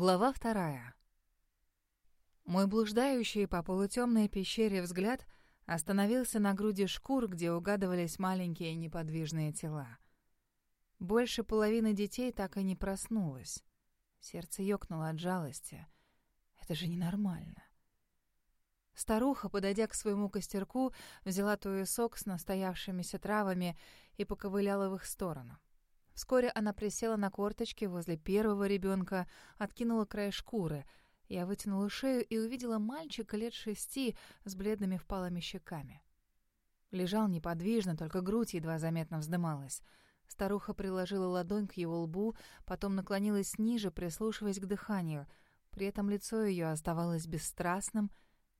Глава вторая. Мой блуждающий по полутемной пещере взгляд остановился на груди шкур, где угадывались маленькие неподвижные тела. Больше половины детей так и не проснулось. Сердце ёкнуло от жалости. Это же ненормально. Старуха, подойдя к своему костерку, взяла туесок с настоявшимися травами и поковыляла в их сторону. Вскоре она присела на корточки возле первого ребенка, откинула край шкуры. Я вытянула шею и увидела мальчика лет шести с бледными впалыми щеками. Лежал неподвижно, только грудь едва заметно вздымалась. Старуха приложила ладонь к его лбу, потом наклонилась ниже, прислушиваясь к дыханию. При этом лицо ее оставалось бесстрастным,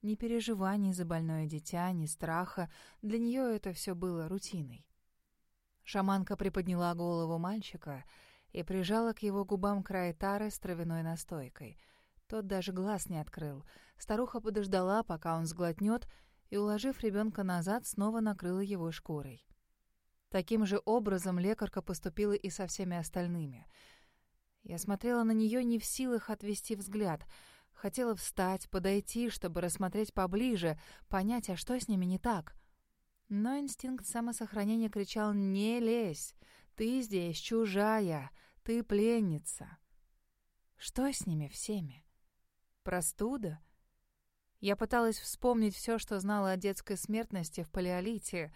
ни переживаний за больное дитя, ни страха. Для нее это все было рутиной. Шаманка приподняла голову мальчика и прижала к его губам край тары с травяной настойкой. Тот даже глаз не открыл. Старуха подождала, пока он сглотнет, и, уложив ребенка назад, снова накрыла его шкурой. Таким же образом лекарка поступила и со всеми остальными. Я смотрела на нее не в силах отвести взгляд. Хотела встать, подойти, чтобы рассмотреть поближе, понять, а что с ними не так — но инстинкт самосохранения кричал «Не лезь! Ты здесь чужая! Ты пленница!» Что с ними всеми? Простуда? Я пыталась вспомнить все, что знала о детской смертности в палеолите.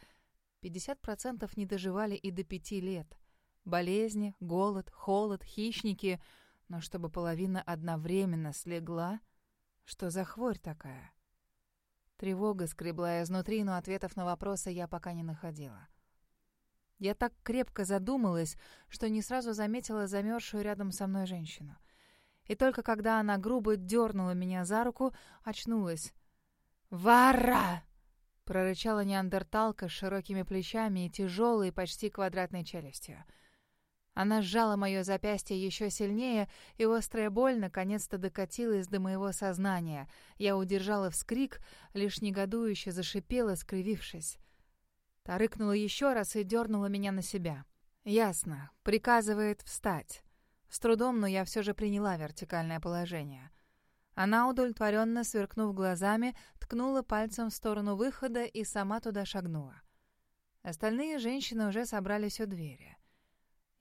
50% не доживали и до пяти лет. Болезни, голод, холод, хищники. Но чтобы половина одновременно слегла... Что за хворь такая? Тревога скребла изнутри, но ответов на вопросы я пока не находила. Я так крепко задумалась, что не сразу заметила замерзшую рядом со мной женщину. И только когда она грубо дернула меня за руку, очнулась. «Вара!» — прорычала неандерталка с широкими плечами и тяжелой, почти квадратной челюстью — она сжала мое запястье еще сильнее, и острая боль наконец-то докатилась до моего сознания. Я удержала вскрик, лишь негодующе зашипела, скривившись. Та рыкнула еще раз и дернула меня на себя. «Ясно. Приказывает встать». С трудом, но я все же приняла вертикальное положение. Она, удовлетворенно сверкнув глазами, ткнула пальцем в сторону выхода и сама туда шагнула. Остальные женщины уже собрались у двери.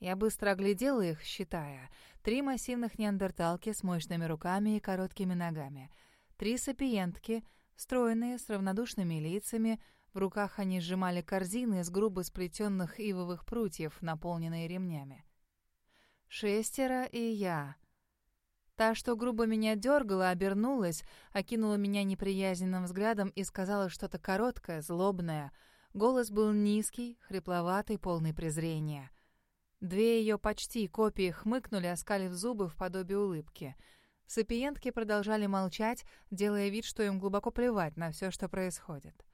Я быстро оглядела их, считая. Три массивных неандерталки с мощными руками и короткими ногами. Три сапиентки, стройные, с равнодушными лицами. В руках они сжимали корзины из грубо сплетенных ивовых прутьев, наполненные ремнями. Шестеро и я. Та, что грубо меня дергала, обернулась, окинула меня неприязненным взглядом и сказала что-то короткое, злобное. Голос был низкий, хрипловатый, полный презрения. Две ее почти копии хмыкнули, оскалив зубы в подобие улыбки. Сапиентки продолжали молчать, делая вид, что им глубоко плевать на все, что происходит.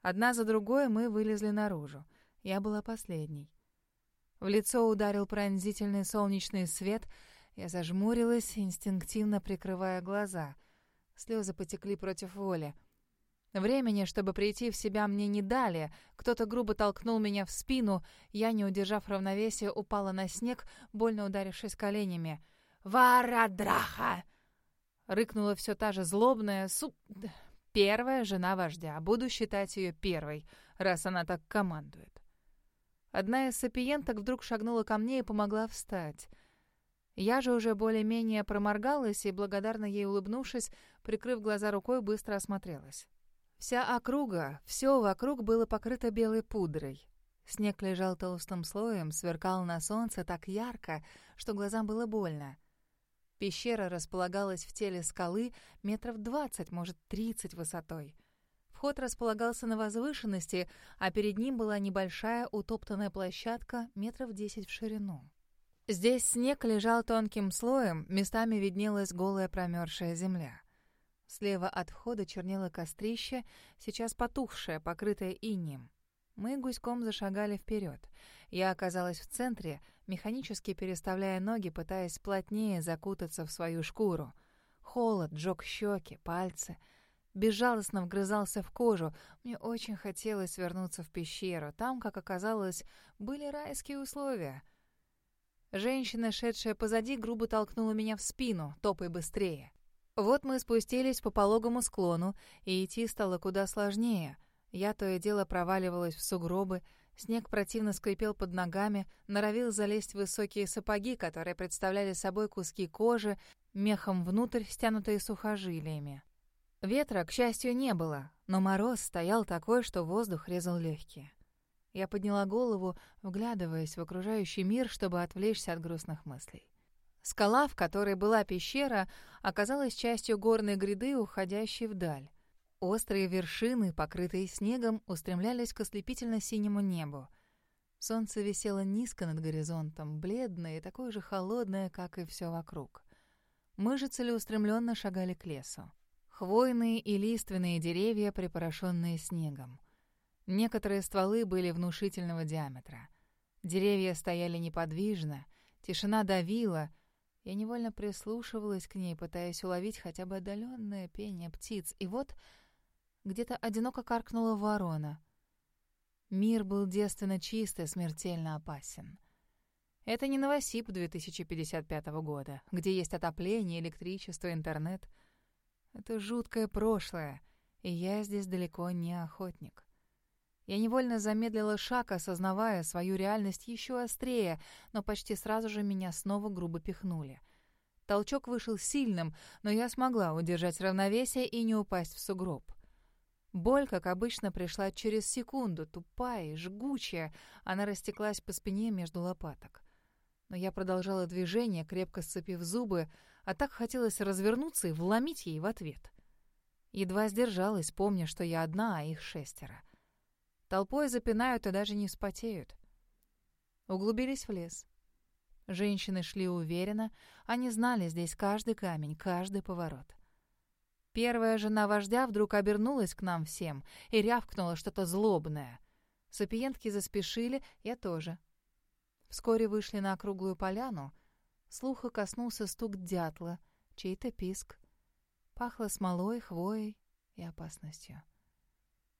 Одна за другой мы вылезли наружу. Я была последней. В лицо ударил пронзительный солнечный свет. Я зажмурилась, инстинктивно прикрывая глаза. Слезы потекли против воли. Времени, чтобы прийти в себя, мне не дали. Кто-то грубо толкнул меня в спину. Я, не удержав равновесия, упала на снег, больно ударившись коленями. «Варадраха!» Рыкнула все та же злобная су... Первая жена вождя. Буду считать ее первой, раз она так командует. Одна из сапиенток вдруг шагнула ко мне и помогла встать. Я же уже более-менее проморгалась и, благодарно ей улыбнувшись, прикрыв глаза рукой, быстро осмотрелась. Вся округа, все вокруг было покрыто белой пудрой. Снег лежал толстым слоем, сверкал на солнце так ярко, что глазам было больно. Пещера располагалась в теле скалы метров двадцать, может, тридцать высотой. Вход располагался на возвышенности, а перед ним была небольшая утоптанная площадка метров десять в ширину. Здесь снег лежал тонким слоем, местами виднелась голая промерзшая земля. Слева от входа чернело кострище, сейчас потухшее, покрытое инеем. Мы гуськом зашагали вперед. Я оказалась в центре, механически переставляя ноги, пытаясь плотнее закутаться в свою шкуру. Холод жёг щеки, пальцы. Безжалостно вгрызался в кожу. Мне очень хотелось вернуться в пещеру. Там, как оказалось, были райские условия. Женщина, шедшая позади, грубо толкнула меня в спину, топай быстрее. Вот мы спустились по пологому склону, и идти стало куда сложнее. Я то и дело проваливалась в сугробы, снег противно скрипел под ногами, норовил залезть в высокие сапоги, которые представляли собой куски кожи, мехом внутрь, стянутые сухожилиями. Ветра, к счастью, не было, но мороз стоял такой, что воздух резал легкие. Я подняла голову, вглядываясь в окружающий мир, чтобы отвлечься от грустных мыслей. Скала, в которой была пещера, оказалась частью горной гряды, уходящей вдаль. Острые вершины, покрытые снегом, устремлялись к ослепительно-синему небу. Солнце висело низко над горизонтом, бледное и такое же холодное, как и все вокруг. Мы же целеустремленно шагали к лесу. Хвойные и лиственные деревья, припорошенные снегом. Некоторые стволы были внушительного диаметра. Деревья стояли неподвижно, тишина давила. Я невольно прислушивалась к ней, пытаясь уловить хотя бы отдаленное пение птиц. И вот где-то одиноко каркнула ворона. Мир был девственно чист и смертельно опасен. Это не Новосиб 2055 года, где есть отопление, электричество, интернет. Это жуткое прошлое, и я здесь далеко не охотник. Я невольно замедлила шаг, осознавая свою реальность еще острее, но почти сразу же меня снова грубо пихнули. Толчок вышел сильным, но я смогла удержать равновесие и не упасть в сугроб. Боль, как обычно, пришла через секунду, тупая жгучая. Она растеклась по спине между лопаток. Но я продолжала движение, крепко сцепив зубы, а так хотелось развернуться и вломить ей в ответ. Едва сдержалась, помня, что я одна, а их шестеро — Толпой запинают и даже не вспотеют. Углубились в лес. Женщины шли уверенно, они знали здесь каждый камень, каждый поворот. Первая жена вождя вдруг обернулась к нам всем и рявкнула что-то злобное. Сапиентки заспешили, я тоже. Вскоре вышли на округлую поляну. Слуха коснулся стук дятла, чей-то писк. Пахло смолой, хвоей и опасностью.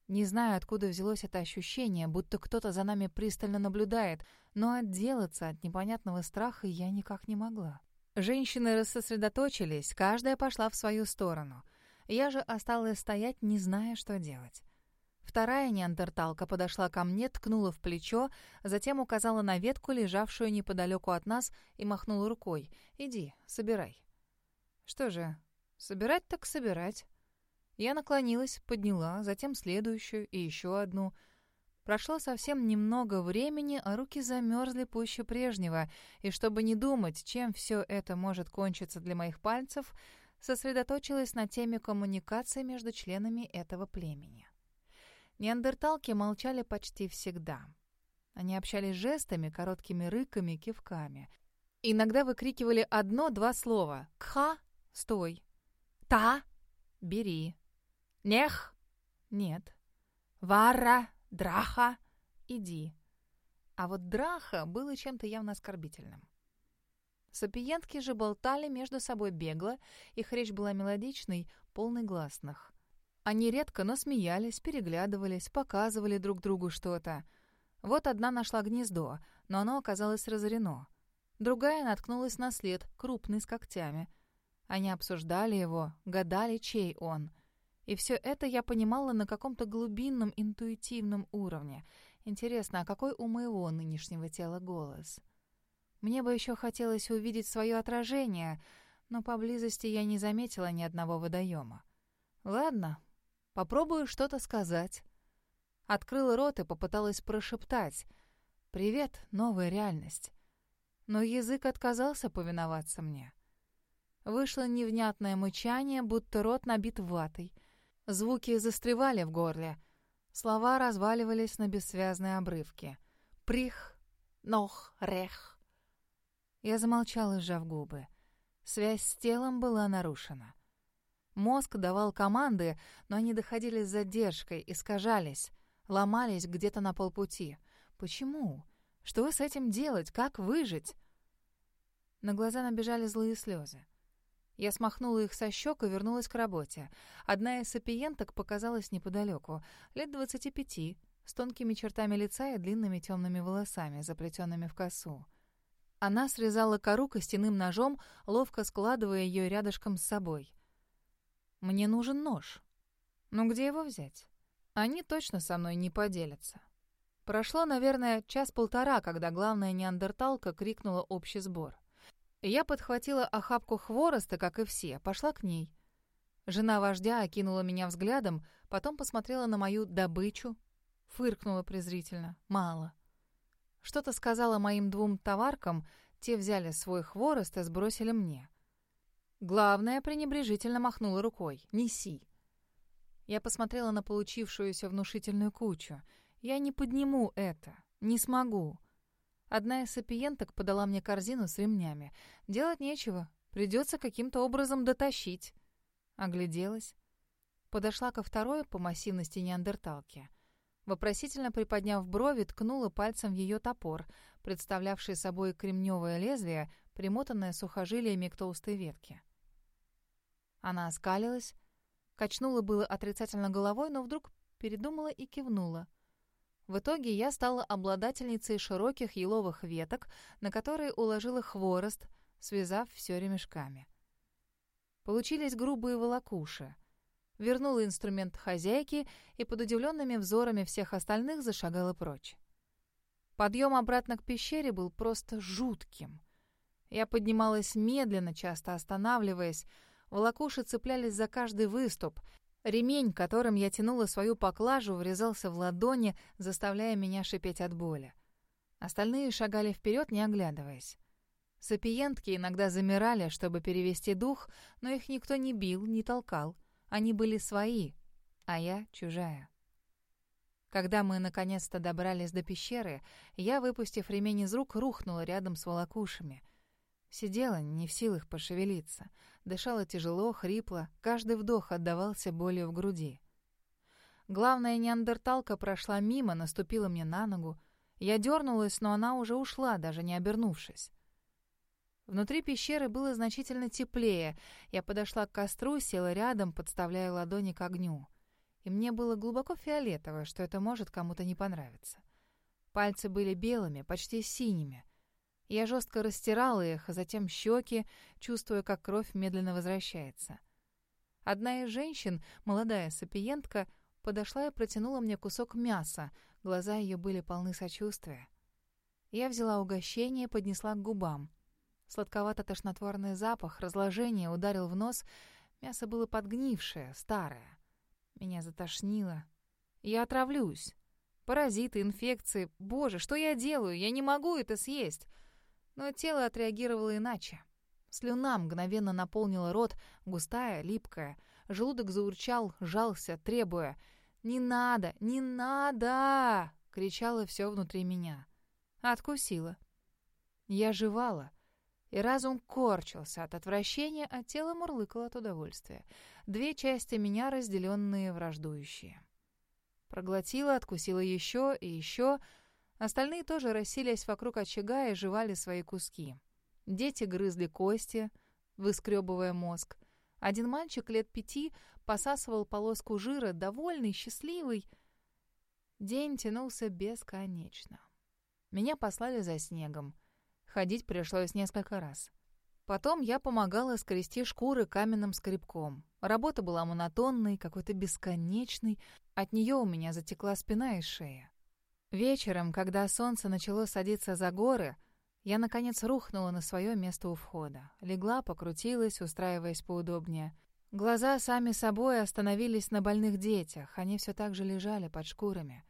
Не знаю, откуда взялось это ощущение, будто кто-то за нами пристально наблюдает, но отделаться от непонятного страха я никак не могла. Женщины рассосредоточились, каждая пошла в свою сторону. Я же осталась стоять, не зная, что делать. Вторая неандерталка подошла ко мне, ткнула в плечо, затем указала на ветку, лежавшую неподалеку от нас, и махнула рукой. «Иди, собирай». Что же, собирать так собирать. Я наклонилась, подняла, затем следующую и еще одну. Прошло совсем немного времени, а руки замерзли пуще прежнего, и чтобы не думать, чем все это может кончиться для моих пальцев, сосредоточилась на теме коммуникации между членами этого племени. Неандерталки молчали почти всегда. Они общались жестами, короткими рыками, кивками. Иногда выкрикивали одно-два слова «Кха» — «Стой», «Та» — «Бери», Нех? Нет. Вара, драха, иди. А вот драха было чем-то явно оскорбительным. Сапиентки же болтали между собой бегло, их речь была мелодичной, полной гласных. Они редко, но смеялись, переглядывались, показывали друг другу что-то. Вот одна нашла гнездо, но оно оказалось разорено. Другая наткнулась на след, крупный, с когтями. Они обсуждали его, гадали, чей он — и все это я понимала на каком-то глубинном интуитивном уровне. Интересно, а какой у моего нынешнего тела голос? Мне бы еще хотелось увидеть свое отражение, но поблизости я не заметила ни одного водоема. Ладно, попробую что-то сказать. Открыла рот и попыталась прошептать «Привет, новая реальность». Но язык отказался повиноваться мне. Вышло невнятное мычание, будто рот набит ватой — Звуки застревали в горле. Слова разваливались на бессвязные обрывки. «Прих», «нох», «рех». Я замолчала, сжав губы. Связь с телом была нарушена. Мозг давал команды, но они доходили с задержкой, искажались, ломались где-то на полпути. Почему? Что с этим делать? Как выжить? На глаза набежали злые слезы. Я смахнула их со щек и вернулась к работе. Одна из сапиенток показалась неподалеку, лет двадцати пяти, с тонкими чертами лица и длинными темными волосами, заплетенными в косу. Она срезала кору костяным ножом, ловко складывая ее рядышком с собой. «Мне нужен нож. Ну где его взять? Они точно со мной не поделятся». Прошло, наверное, час-полтора, когда главная неандерталка крикнула общий сбор. Я подхватила охапку хвороста, как и все, пошла к ней. Жена вождя окинула меня взглядом, потом посмотрела на мою добычу, фыркнула презрительно. Мало. Что-то сказала моим двум товаркам, те взяли свой хворост и сбросили мне. Главное пренебрежительно махнула рукой. «Неси». Я посмотрела на получившуюся внушительную кучу. Я не подниму это. Не смогу. Одна из сапиенток подала мне корзину с ремнями. Делать нечего. Придется каким-то образом дотащить. Огляделась. Подошла ко второй по массивности неандерталке. Вопросительно приподняв брови, ткнула пальцем в ее топор, представлявший собой кремневое лезвие, примотанное сухожилиями к толстой ветке. Она оскалилась, качнула было отрицательно головой, но вдруг передумала и кивнула. В итоге я стала обладательницей широких еловых веток, на которые уложила хворост, связав все ремешками. Получились грубые волокуши. Вернула инструмент хозяйке и под удивленными взорами всех остальных зашагала прочь. Подъем обратно к пещере был просто жутким. Я поднималась медленно, часто останавливаясь. Волокуши цеплялись за каждый выступ. Ремень, которым я тянула свою поклажу, врезался в ладони, заставляя меня шипеть от боли. Остальные шагали вперед, не оглядываясь. Сапиентки иногда замирали, чтобы перевести дух, но их никто не бил, не толкал. Они были свои, а я чужая. Когда мы наконец-то добрались до пещеры, я, выпустив ремень из рук, рухнула рядом с волокушами. Сидела, не в силах пошевелиться. Дышала тяжело, хрипло, каждый вдох отдавался болью в груди. Главная неандерталка прошла мимо, наступила мне на ногу. Я дернулась, но она уже ушла, даже не обернувшись. Внутри пещеры было значительно теплее. Я подошла к костру, села рядом, подставляя ладони к огню. И мне было глубоко фиолетово, что это может кому-то не понравиться. Пальцы были белыми, почти синими. Я жестко растирала их, а затем щеки, чувствуя, как кровь медленно возвращается. Одна из женщин, молодая сапиентка, подошла и протянула мне кусок мяса. Глаза ее были полны сочувствия. Я взяла угощение и поднесла к губам — Сладковато-тошнотворный запах разложения ударил в нос. Мясо было подгнившее, старое. Меня затошнило. Я отравлюсь. Паразиты, инфекции. Боже, что я делаю? Я не могу это съесть. Но тело отреагировало иначе. Слюна мгновенно наполнила рот, густая, липкая. Желудок заурчал, жался, требуя. «Не надо! Не надо!» — кричало все внутри меня. Откусила. Я жевала и разум корчился от отвращения, а тело мурлыкало от удовольствия. Две части меня, разделенные враждующие. Проглотила, откусила еще и еще. Остальные тоже расселись вокруг очага и жевали свои куски. Дети грызли кости, выскребывая мозг. Один мальчик лет пяти посасывал полоску жира, довольный, счастливый. День тянулся бесконечно. Меня послали за снегом. Ходить пришлось несколько раз. Потом я помогала скрести шкуры каменным скребком. Работа была монотонной, какой-то бесконечной. От нее у меня затекла спина и шея. Вечером, когда солнце начало садиться за горы, я, наконец, рухнула на свое место у входа. Легла, покрутилась, устраиваясь поудобнее. Глаза сами собой остановились на больных детях. Они все так же лежали под шкурами.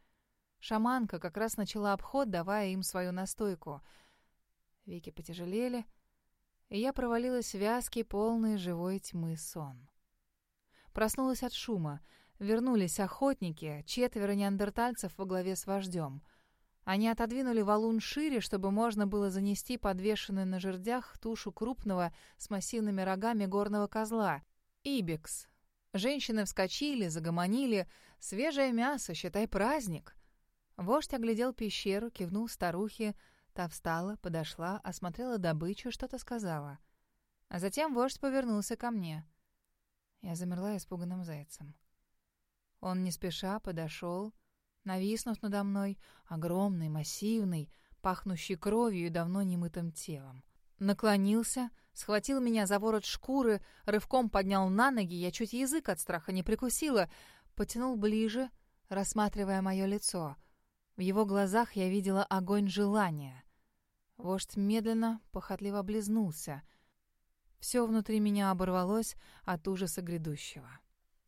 Шаманка как раз начала обход, давая им свою настойку — Веки потяжелели, и я провалилась в вязкий, полный живой тьмы сон. Проснулась от шума. Вернулись охотники, четверо неандертальцев во главе с вождем. Они отодвинули валун шире, чтобы можно было занести подвешенную на жердях тушу крупного с массивными рогами горного козла. Ибикс. Женщины вскочили, загомонили. Свежее мясо, считай, праздник. Вождь оглядел пещеру, кивнул старухе, Та встала, подошла, осмотрела добычу, что-то сказала. А затем вождь повернулся ко мне. Я замерла испуганным зайцем. Он не спеша подошел, нависнув надо мной, огромный, массивный, пахнущий кровью и давно немытым телом. Наклонился, схватил меня за ворот шкуры, рывком поднял на ноги, я чуть язык от страха не прикусила, потянул ближе, рассматривая мое лицо. В его глазах я видела огонь желания. Вождь медленно, похотливо облизнулся. Все внутри меня оборвалось от ужаса грядущего.